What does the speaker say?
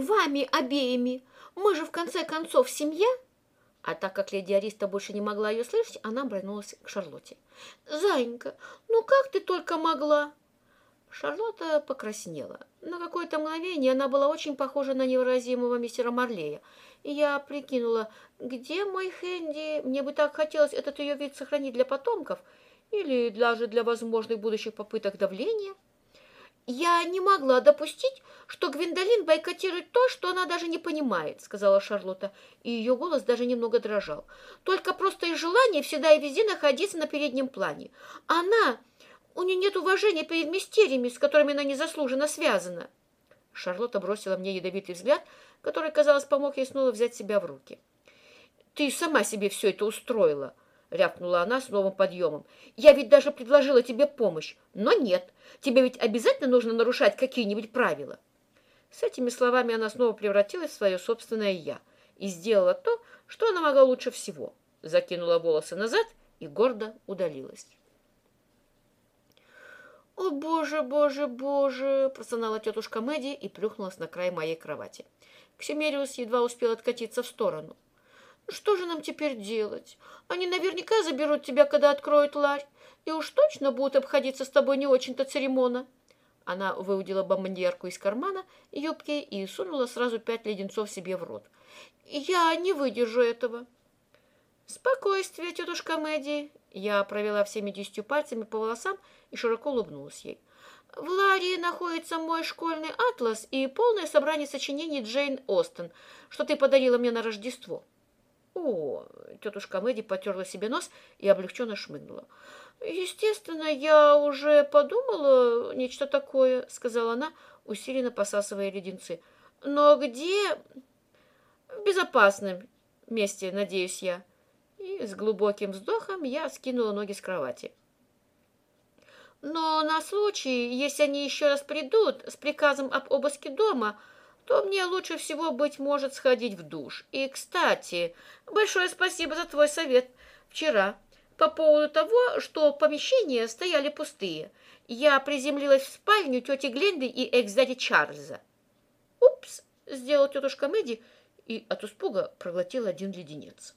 вами обеими. Мы же, в конце концов, семья». А так как леди Ариста больше не могла ее слышать, она обернулась к Шарлотте. «Зайенька, ну как ты только могла?» Шарлотта покраснела. На какое-то мгновение она была очень похожа на невыразимого мистера Марлея. И я прикинула, где мой Хэнди? Мне бы так хотелось этот ее вид сохранить для потомков или даже для возможных будущих попыток давления. «Я не могла допустить, что Гвиндолин бойкотирует то, что она даже не понимает», — сказала Шарлотта, и ее голос даже немного дрожал. «Только просто из желания всегда и везде находиться на переднем плане. Она... У нее нет уважения перед мистериями, с которыми она незаслуженно связана». Шарлотта бросила мне ядовитый взгляд, который, казалось, помог ей снова взять себя в руки. «Ты сама себе все это устроила», — рявкнула она с новым подъемом. «Я ведь даже предложила тебе помощь, но нет. Тебе ведь обязательно нужно нарушать какие-нибудь правила». С этими словами она снова превратилась в свое собственное «я» и сделала то, что она могла лучше всего. Закинула волосы назад и гордо удалилась. «О, боже, боже, боже!» – простонала тетушка Мэдди и плюхнулась на край моей кровати. Ксимериус едва успел откатиться в сторону. Что же нам теперь делать? Они наверняка заберут тебя, когда откроют ларь, и уж точно будут обходиться с тобой не очень-то церемонно. Она выудила бомбардерку из кармана юбки и сунула сразу пять леденцов себе в рот. «Я не выдержу этого». «Спокойствие, тетушка Мэдди!» Я провела всеми десятью пальцами по волосам и широко улыбнулась ей. В Ларии находится мой школьный атлас и полное собрание сочинений Джейн Остен, что ты подарила мне на Рождество. О, тетушка Мэдди потерла себе нос и облегченно шмыгнула. Естественно, я уже подумала нечто такое, сказала она, усиленно посасывая леденцы. Но где? В безопасном месте, надеюсь я. И с глубоким вздохом я скинула ноги с кровати. Но на случай, если они еще раз придут с приказом об обыске дома, то мне лучше всего, быть может, сходить в душ. И, кстати, большое спасибо за твой совет вчера по поводу того, что помещения стояли пустые. Я приземлилась в спальню тети Гленды и экс-дяди Чарльза. «Упс!» — сделала тетушка Мэдди и от испуга проглотила один леденец.